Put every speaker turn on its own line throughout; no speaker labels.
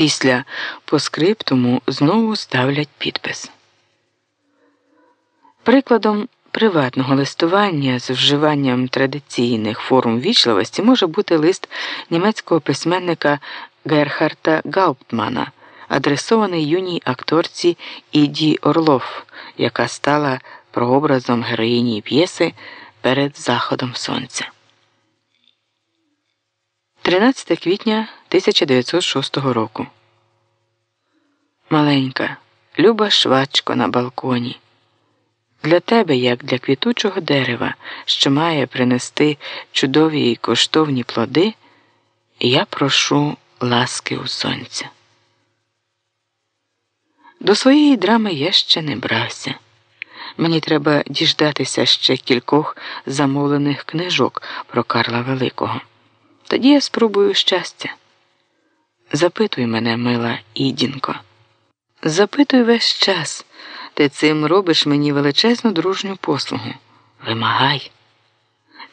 Після поскриптуму знову ставлять підпис. Прикладом приватного листування з вживанням традиційних форм вічливості може бути лист німецького письменника Герхарта Гауптмана, адресований юній акторці Іді Орлов, яка стала прообразом героїні п'єси перед заходом сонця. 13 квітня 1906 року. Маленька, люба швачко на балконі. Для тебе, як для квітучого дерева, що має принести чудові й коштовні плоди, я прошу ласки у сонця. До своєї драми я ще не брався. Мені треба діждатися ще кількох замовлених книжок про Карла Великого. Тоді я спробую щастя. Запитуй мене, мила Ідінко. Запитуй весь час. Ти цим робиш мені величезну дружню послугу. Вимагай.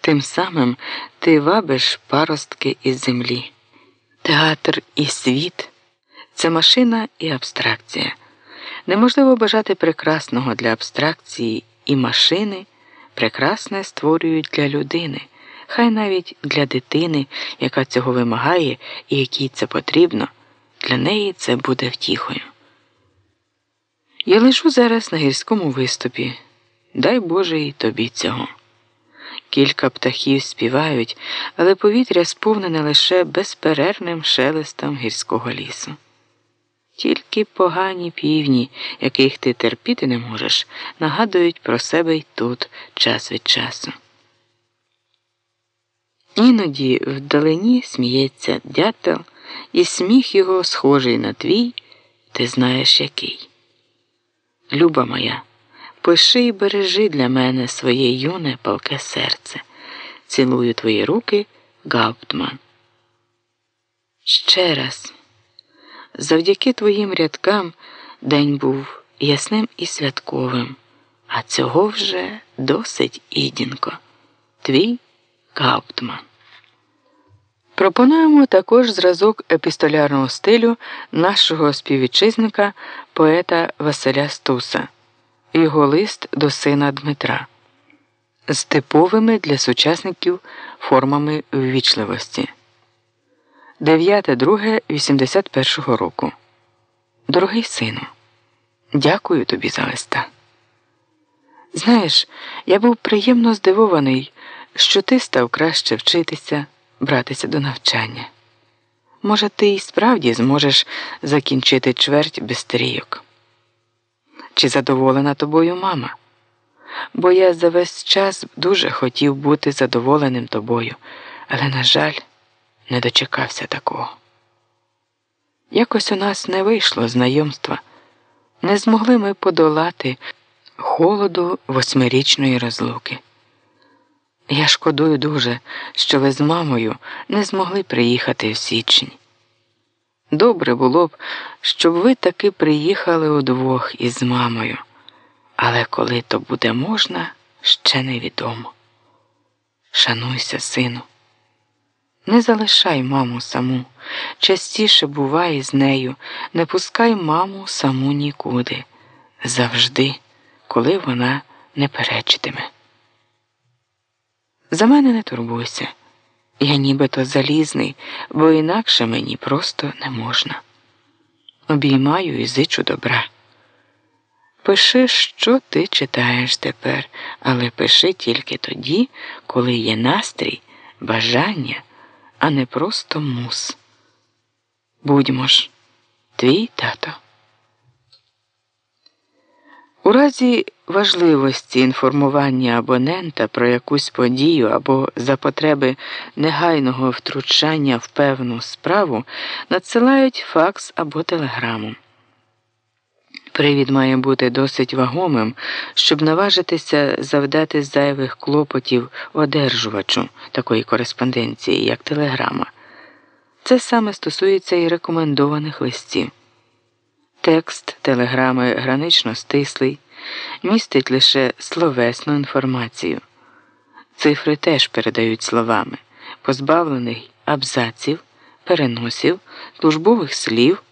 Тим самим ти вабиш паростки із землі. Театр і світ це машина і абстракція. Неможливо бажати прекрасного для абстракції і машини, прекрасне створюють для людини, хай навіть для дитини, яка цього вимагає і якій це потрібно, для неї це буде втіхою. Я лежу зараз на гірському виступі. Дай Боже і тобі цього. Кілька птахів співають, але повітря сповнене лише безперервним шелестом гірського лісу. Тільки погані півні, яких ти терпіти не можеш, нагадують про себе й тут час від часу. Іноді вдалині сміється дятел, і сміх його схожий на твій, ти знаєш який. Люба моя, пиши і бережи для мене своє юне палке серце. Цілую твої руки, Гауптман. Ще раз, завдяки твоїм рядкам день був ясним і святковим, а цього вже досить ідінко. Твій Гауптман. Пропонуємо також зразок епістолярного стилю нашого співвітчизника поета Василя Стуса, його лист до сина Дмитра з типовими для сучасників формами ввічливості. 9.2.81 року. Дорогий сину, дякую тобі за листа. Знаєш, я був приємно здивований, що ти став краще вчитися братися до навчання. Може, ти і справді зможеш закінчити чверть без трійок. Чи задоволена тобою мама? Бо я за весь час дуже хотів бути задоволеним тобою, але, на жаль, не дочекався такого. Якось у нас не вийшло знайомства, не змогли ми подолати холоду восьмирічної розлуки. Я шкодую дуже, що ви з мамою не змогли приїхати в січень. Добре було б, щоб ви таки приїхали удвох із мамою, але коли то буде можна, ще невідомо. Шануйся, сину. Не залишай маму саму, частіше бувай з нею, не пускай маму саму нікуди, завжди, коли вона не перечитиме. За мене не турбуйся. Я нібито залізний, бо інакше мені просто не можна. Обіймаю і зичу добра. Пиши, що ти читаєш тепер, але пиши тільки тоді, коли є настрій, бажання, а не просто мус. Будьмо ж, твій тато. У разі важливості інформування абонента про якусь подію або за потреби негайного втручання в певну справу надсилають факс або телеграму. Привід має бути досить вагомим, щоб наважитися завдати зайвих клопотів одержувачу такої кореспонденції, як телеграма. Це саме стосується і рекомендованих листів. Текст телеграми гранично стислий, містить лише словесну інформацію. Цифри теж передають словами, позбавлених абзаців, переносів, службових слів.